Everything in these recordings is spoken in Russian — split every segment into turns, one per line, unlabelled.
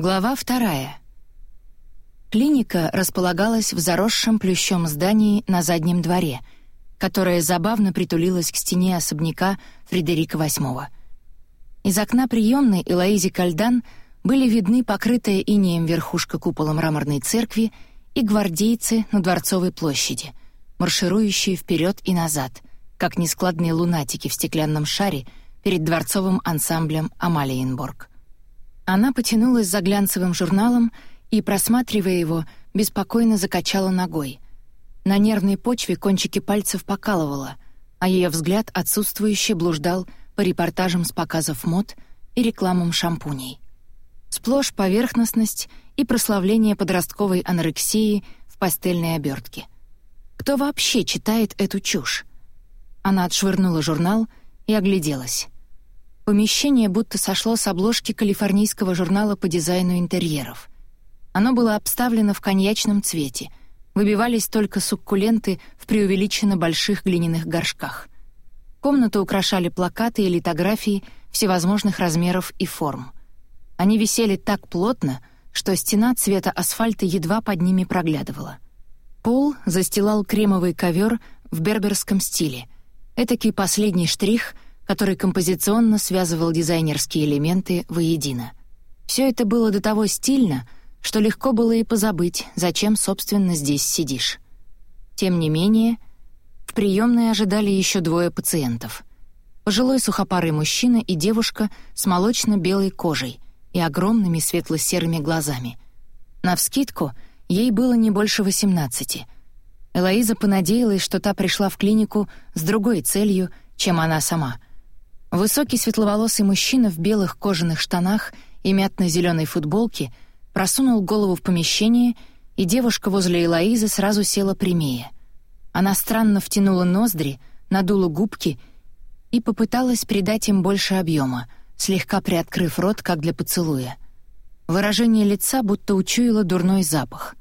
Глава вторая. Клиника располагалась в заросшем плющом здании на заднем дворе, которое забавно притулилось к стене особняка Фредерика VIII. Из окна приемной Элоизе Кальдан были видны покрытая инеем верхушка купола мраморной церкви и гвардейцы на Дворцовой площади, марширующие вперед и назад, как нескладные лунатики в стеклянном шаре перед дворцовым ансамблем Амалиенборг. Она потянулась за глянцевым журналом и, просматривая его, беспокойно закачала ногой. На нервной почве кончики пальцев покалывало, а ее взгляд отсутствующе блуждал по репортажам с показов мод и рекламам шампуней. Сплошь поверхностность и прославление подростковой анорексии в пастельной обертке. Кто вообще читает эту чушь? Она отшвырнула журнал и огляделась. Помещение будто сошло с обложки калифорнийского журнала по дизайну интерьеров. Оно было обставлено в коньячном цвете. Выбивались только суккуленты в преувеличенно больших глиняных горшках. Комнату украшали плакаты и литографии всевозможных размеров и форм. Они висели так плотно, что стена цвета асфальта едва под ними проглядывала. Пол застилал кремовый ковер в берберском стиле. Этакий последний штрих, который композиционно связывал дизайнерские элементы воедино. Все это было до того стильно, что легко было и позабыть, зачем, собственно, здесь сидишь. Тем не менее, в приемной ожидали еще двое пациентов. Пожилой сухопарый мужчина и девушка с молочно-белой кожей и огромными светло-серыми глазами. Навскидку, ей было не больше восемнадцати. Элоиза понадеялась, что та пришла в клинику с другой целью, чем она сама. Высокий светловолосый мужчина в белых кожаных штанах и мятно-зеленой футболке просунул голову в помещение, и девушка возле Элоизы сразу села прямее — она странно втянула ноздри, надула губки и попыталась придать им больше объема, слегка приоткрыв рот, как для поцелуя. Выражение лица будто учуяло дурной запах.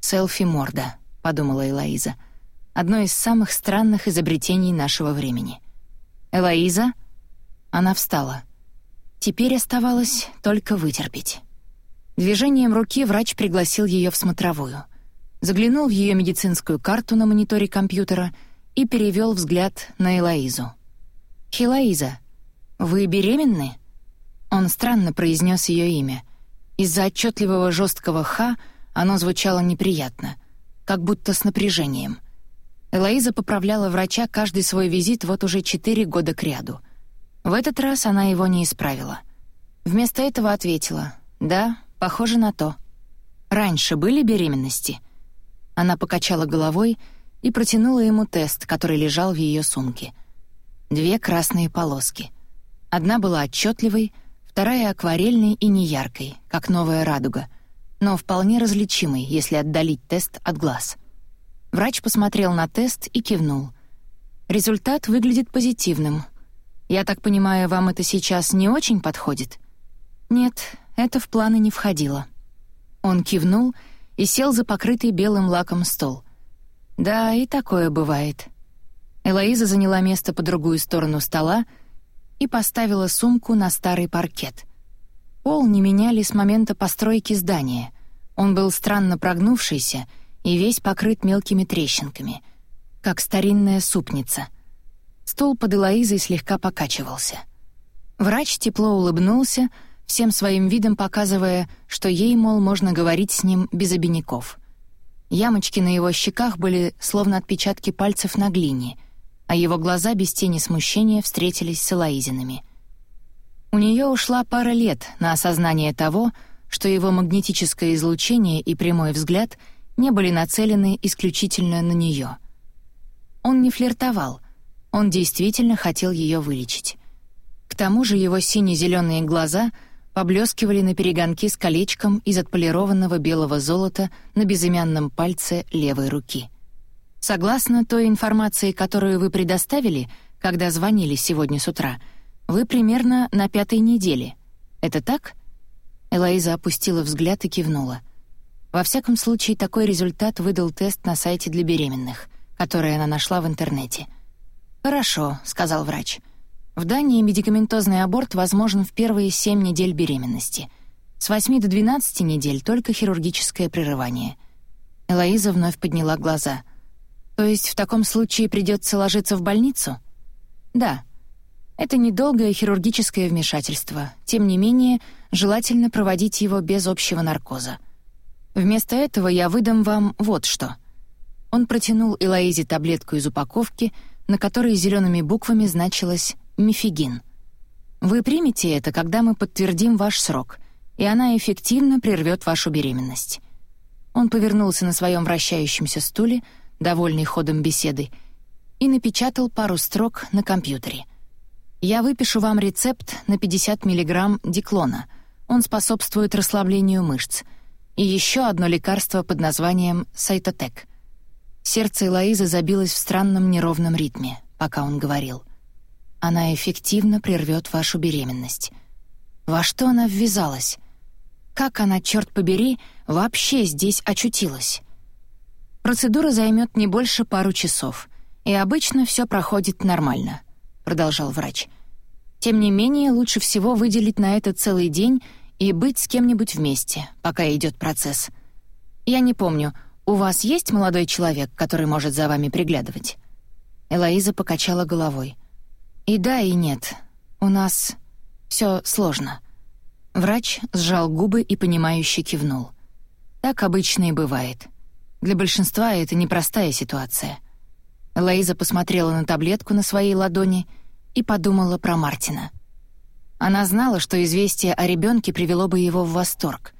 «Селфи-морда», — подумала Элоиза. «Одно из самых странных изобретений нашего времени». «Элоиза?» Она встала. Теперь оставалось только вытерпеть. Движением руки врач пригласил ее в смотровую заглянул в ее медицинскую карту на мониторе компьютера и перевел взгляд на Элоизу. «Хелоиза, вы беременны?» Он странно произнес ее имя. Из-за отчетливого жесткого «х» оно звучало неприятно, как будто с напряжением. Элоиза поправляла врача каждый свой визит вот уже четыре года кряду. В этот раз она его не исправила. Вместо этого ответила «Да, похоже на то». «Раньше были беременности?» Она покачала головой и протянула ему тест, который лежал в ее сумке. Две красные полоски. Одна была отчетливой, вторая — акварельной и неяркой, как новая радуга, но вполне различимой, если отдалить тест от глаз. Врач посмотрел на тест и кивнул. «Результат выглядит позитивным. Я так понимаю, вам это сейчас не очень подходит?» «Нет, это в планы не входило». Он кивнул — и сел за покрытый белым лаком стол. Да, и такое бывает. Элоиза заняла место по другую сторону стола и поставила сумку на старый паркет. Пол не меняли с момента постройки здания. Он был странно прогнувшийся и весь покрыт мелкими трещинками, как старинная супница. Стол под Элоизой слегка покачивался. Врач тепло улыбнулся, всем своим видом показывая, что ей, мол, можно говорить с ним без обиняков. Ямочки на его щеках были словно отпечатки пальцев на глине, а его глаза без тени смущения встретились с Элоизиными. У нее ушла пара лет на осознание того, что его магнетическое излучение и прямой взгляд не были нацелены исключительно на нее. Он не флиртовал, он действительно хотел ее вылечить. К тому же его сине-зеленые глаза — поблескивали на перегонки с колечком из отполированного белого золота на безымянном пальце левой руки. Согласно той информации, которую вы предоставили, когда звонили сегодня с утра, вы примерно на пятой неделе. Это так? Элоиза опустила взгляд и кивнула. Во всяком случае, такой результат выдал тест на сайте для беременных, который она нашла в интернете. «Хорошо», — сказал врач. В Дании медикаментозный аборт возможен в первые семь недель беременности. С 8 до 12 недель только хирургическое прерывание. Элоиза вновь подняла глаза. То есть в таком случае придется ложиться в больницу? Да. Это недолгое хирургическое вмешательство. Тем не менее, желательно проводить его без общего наркоза. Вместо этого я выдам вам вот что. Он протянул Элоизе таблетку из упаковки, на которой зелеными буквами значилось «мифигин». Вы примете это, когда мы подтвердим ваш срок — и она эффективно прервет вашу беременность». Он повернулся на своем вращающемся стуле, довольный ходом беседы, и напечатал пару строк на компьютере. «Я выпишу вам рецепт на 50 мг диклона. Он способствует расслаблению мышц. И еще одно лекарство под названием Сайтотек». Сердце Элоизы забилось в странном неровном ритме, пока он говорил. «Она эффективно прервет вашу беременность». Во что она ввязалась? Как она, черт побери, вообще здесь очутилась? Процедура займет не больше пару часов, и обычно все проходит нормально, продолжал врач. Тем не менее, лучше всего выделить на это целый день и быть с кем-нибудь вместе, пока идет процесс. Я не помню, у вас есть молодой человек, который может за вами приглядывать? Элоиза покачала головой. И да, и нет. У нас все сложно. Врач сжал губы и понимающе кивнул. Так обычно и бывает. Для большинства это непростая ситуация. Лоиза посмотрела на таблетку на своей ладони и подумала про Мартина. Она знала, что известие о ребенке привело бы его в восторг.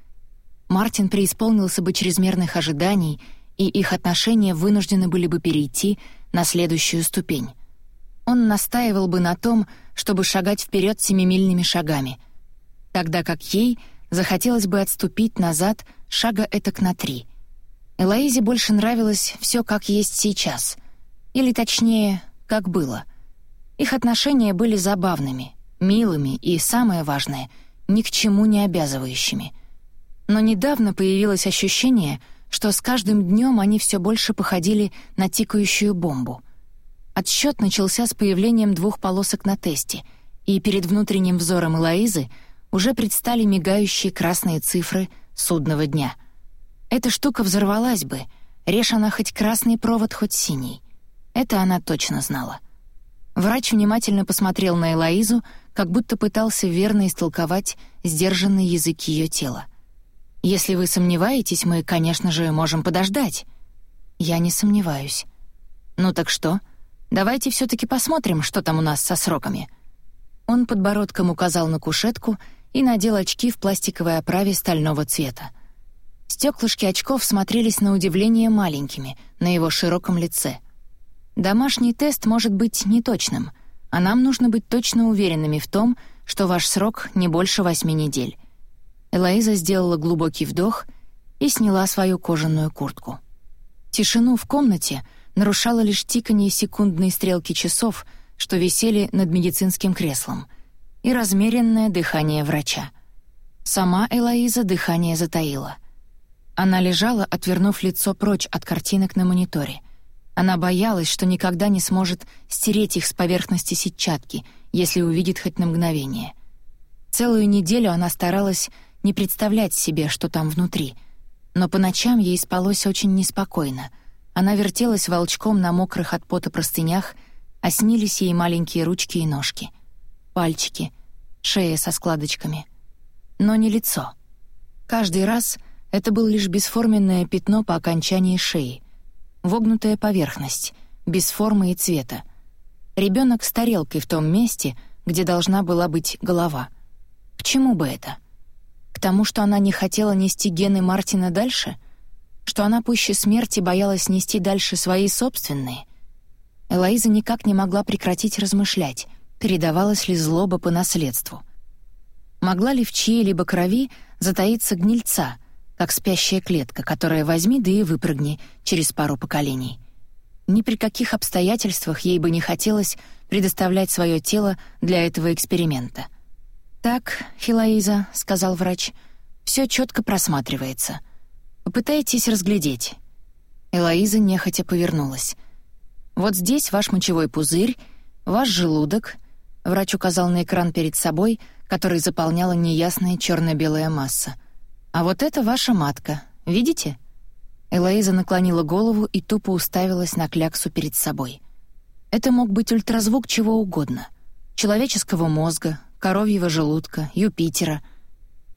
Мартин преисполнился бы чрезмерных ожиданий, и их отношения вынуждены были бы перейти на следующую ступень. Он настаивал бы на том, чтобы шагать вперед семимильными шагами — тогда как ей захотелось бы отступить назад шага этак на три. Элоизе больше нравилось все как есть сейчас, или точнее, как было. Их отношения были забавными, милыми и, самое важное, ни к чему не обязывающими. Но недавно появилось ощущение, что с каждым днем они все больше походили на тикающую бомбу. Отсчет начался с появлением двух полосок на тесте, и перед внутренним взором Элоизы — уже предстали мигающие красные цифры судного дня. Эта штука взорвалась бы, режь она хоть красный провод, хоть синий. Это она точно знала. Врач внимательно посмотрел на Элоизу, как будто пытался верно истолковать сдержанный язык ее тела. «Если вы сомневаетесь, мы, конечно же, можем подождать». «Я не сомневаюсь». «Ну так что? Давайте все таки посмотрим, что там у нас со сроками». Он подбородком указал на кушетку — и надел очки в пластиковой оправе стального цвета. Стеклышки очков смотрелись на удивление маленькими на его широком лице. Домашний тест может быть неточным, а нам нужно быть точно уверенными в том, что ваш срок не больше восьми недель. Элоиза сделала глубокий вдох и сняла свою кожаную куртку. Тишину в комнате нарушало лишь тиканье секундной стрелки часов, что висели над медицинским креслом — и размеренное дыхание врача. Сама Элоиза дыхание затаила. Она лежала, отвернув лицо прочь от картинок на мониторе. Она боялась, что никогда не сможет стереть их с поверхности сетчатки, если увидит хоть на мгновение. Целую неделю она старалась не представлять себе, что там внутри. Но по ночам ей спалось очень неспокойно. Она вертелась волчком на мокрых от пота простынях, а снились ей маленькие ручки и ножки — пальчики, шея со складочками. Но не лицо. Каждый раз это был лишь бесформенное пятно по окончании шеи, вогнутая поверхность, без формы и цвета. Ребенок с тарелкой в том месте, где должна была быть голова. К чему бы это? К тому, что она не хотела нести гены Мартина дальше? Что она пуще смерти боялась нести дальше свои собственные? Элоиза никак не могла прекратить размышлять — передавалась ли злоба по наследству. Могла ли в чьей-либо крови затаиться гнильца, как спящая клетка, которая возьми да и выпрыгни через пару поколений. Ни при каких обстоятельствах ей бы не хотелось предоставлять свое тело для этого эксперимента. «Так, Хилаиза», — сказал врач, — «все четко просматривается. Попытайтесь разглядеть». Элоиза нехотя повернулась. «Вот здесь ваш мочевой пузырь, ваш желудок — Врач указал на экран перед собой, который заполняла неясная черно-белая масса. «А вот это ваша матка. Видите?» Элоиза наклонила голову и тупо уставилась на кляксу перед собой. Это мог быть ультразвук чего угодно. Человеческого мозга, коровьего желудка, Юпитера.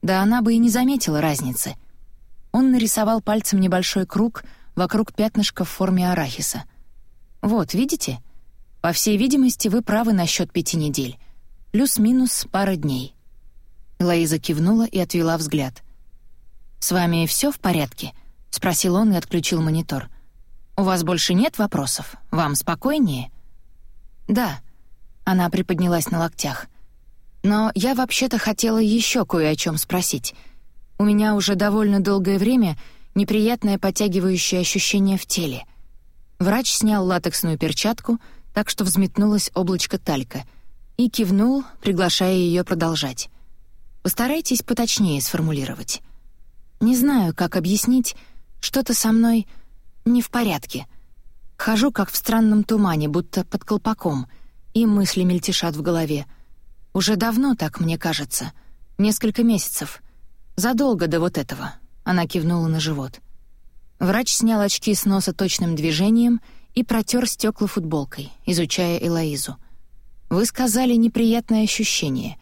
Да она бы и не заметила разницы. Он нарисовал пальцем небольшой круг вокруг пятнышка в форме арахиса. «Вот, видите? По всей видимости, вы правы насчет пяти недель. Плюс-минус пара дней». Лоиза кивнула и отвела взгляд. «С вами все в порядке?» — спросил он и отключил монитор. «У вас больше нет вопросов? Вам спокойнее?» «Да», — она приподнялась на локтях. «Но я вообще-то хотела еще кое о чем спросить. У меня уже довольно долгое время неприятное подтягивающее ощущение в теле». Врач снял латексную перчатку — так что взметнулось облачко талька, и кивнул, приглашая ее продолжать. Постарайтесь поточнее сформулировать. Не знаю, как объяснить, что-то со мной не в порядке. Хожу как в странном тумане, будто под колпаком, и мысли мельтешат в голове. Уже давно так, мне кажется. Несколько месяцев. Задолго до вот этого. Она кивнула на живот. Врач снял очки с носа точным движением и протер стекла футболкой, изучая Элоизу. «Вы сказали неприятное ощущение.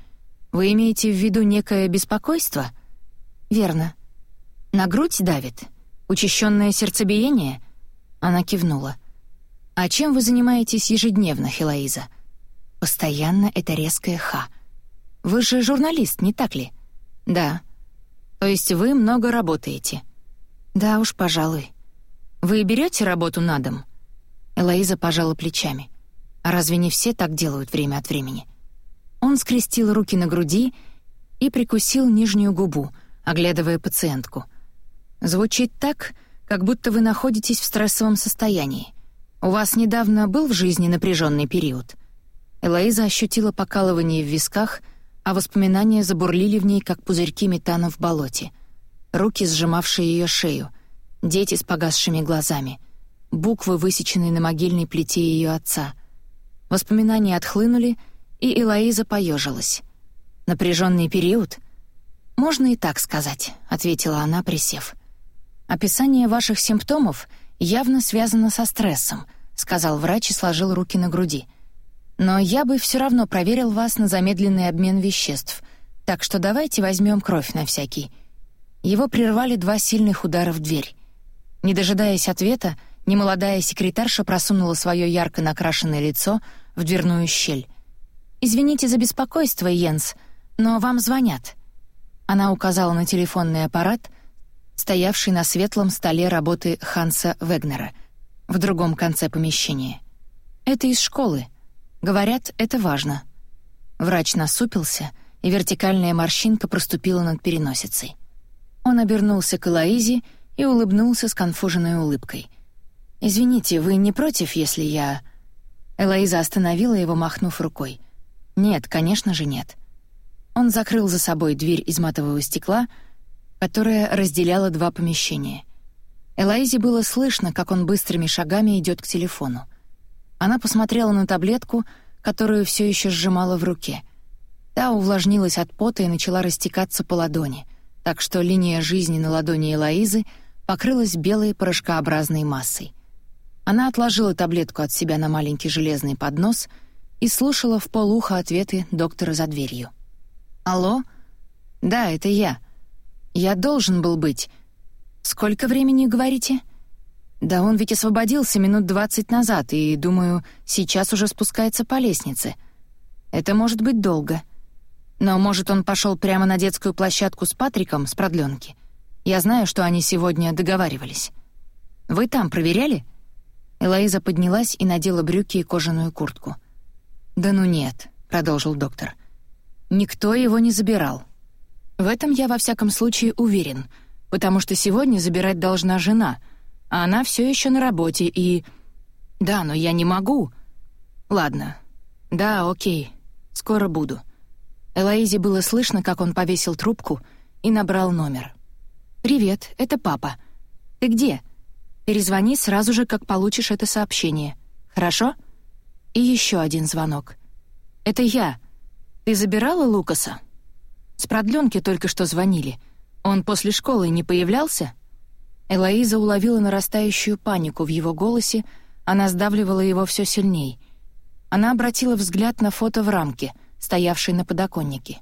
Вы имеете в виду некое беспокойство?» «Верно. На грудь давит? Учащенное сердцебиение?» Она кивнула. «А чем вы занимаетесь ежедневно, Хелоиза?» «Постоянно это резкое «ха». Вы же журналист, не так ли?» «Да». «То есть вы много работаете?» «Да уж, пожалуй». «Вы берете работу на дом?» Элоиза пожала плечами. «А разве не все так делают время от времени?» Он скрестил руки на груди и прикусил нижнюю губу, оглядывая пациентку. «Звучит так, как будто вы находитесь в стрессовом состоянии. У вас недавно был в жизни напряженный период?» Элоиза ощутила покалывание в висках, а воспоминания забурлили в ней, как пузырьки метана в болоте. Руки, сжимавшие ее шею, дети с погасшими глазами — буквы, высеченные на могильной плите ее отца. Воспоминания отхлынули, и Элоиза поежилась. Напряженный период? Можно и так сказать, ответила она, присев. Описание ваших симптомов явно связано со стрессом, сказал врач и сложил руки на груди. Но я бы все равно проверил вас на замедленный обмен веществ, так что давайте возьмем кровь на всякий. Его прервали два сильных удара в дверь. Не дожидаясь ответа, Немолодая секретарша просунула свое ярко накрашенное лицо в дверную щель. «Извините за беспокойство, Йенс, но вам звонят». Она указала на телефонный аппарат, стоявший на светлом столе работы Ханса Вегнера в другом конце помещения. «Это из школы. Говорят, это важно». Врач насупился, и вертикальная морщинка проступила над переносицей. Он обернулся к Элоизе и улыбнулся с конфуженной улыбкой — «Извините, вы не против, если я...» Элоиза остановила его, махнув рукой. «Нет, конечно же нет». Он закрыл за собой дверь из матового стекла, которая разделяла два помещения. Элоизе было слышно, как он быстрыми шагами идет к телефону. Она посмотрела на таблетку, которую все еще сжимала в руке. Та увлажнилась от пота и начала растекаться по ладони, так что линия жизни на ладони Элоизы покрылась белой порошкообразной массой — она отложила таблетку от себя на маленький железный поднос и слушала в полухо ответы доктора за дверью. «Алло? Да, это я. Я должен был быть. Сколько времени, говорите?» «Да он ведь освободился минут двадцать назад, и, думаю, сейчас уже спускается по лестнице. Это может быть долго. Но, может, он пошел прямо на детскую площадку с Патриком с продленки. Я знаю, что они сегодня договаривались. Вы там проверяли?» Элоиза поднялась и надела брюки и кожаную куртку. «Да ну нет», — продолжил доктор. «Никто его не забирал. В этом я во всяком случае уверен, потому что сегодня забирать должна жена, а она все еще на работе и... Да, но я не могу. Ладно. Да, окей. Скоро буду». Элоизе было слышно, как он повесил трубку и набрал номер. «Привет, это папа. Ты где?» Перезвони сразу же, как получишь это сообщение. Хорошо? И еще один звонок. «Это я. Ты забирала Лукаса?» «С продленки только что звонили. Он после школы не появлялся?» Элоиза уловила нарастающую панику в его голосе, она сдавливала его все сильней. Она обратила взгляд на фото в рамке, стоявшей на подоконнике.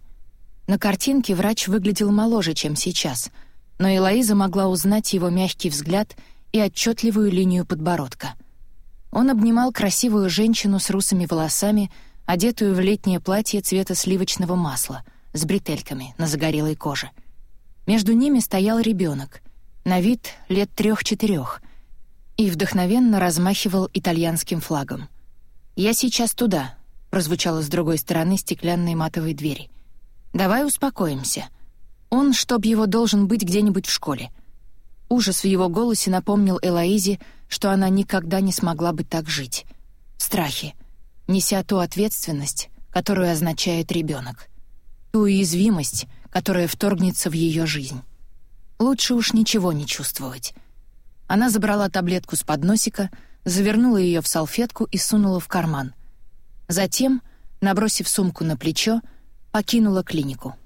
На картинке врач выглядел моложе, чем сейчас, но Элоиза могла узнать его мягкий взгляд и отчетливую линию подбородка. Он обнимал красивую женщину с русыми волосами, одетую в летнее платье цвета сливочного масла, с бретельками на загорелой коже. Между ними стоял ребенок, на вид лет трех-четырех, и вдохновенно размахивал итальянским флагом. «Я сейчас туда», — прозвучало с другой стороны стеклянной матовой двери. «Давай успокоимся. Он, чтоб его, должен быть где-нибудь в школе». Ужас в его голосе напомнил Элоизе, что она никогда не смогла бы так жить. В страхе, неся ту ответственность, которую означает ребенок, ту уязвимость, которая вторгнется в ее жизнь. Лучше уж ничего не чувствовать. Она забрала таблетку с подносика, завернула ее в салфетку и сунула в карман. Затем, набросив сумку на плечо, покинула клинику.